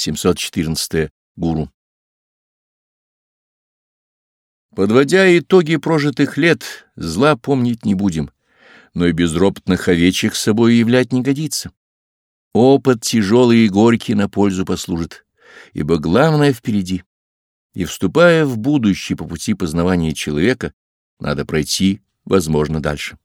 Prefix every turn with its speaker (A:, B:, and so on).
A: 714. Гуру. Подводя итоги прожитых лет, зла помнить не будем, но и безропотных овечек с собой являть не годится. Опыт тяжелый и горький на пользу послужит, ибо главное впереди. И вступая в будущее по пути познавания человека, надо пройти, возможно, дальше.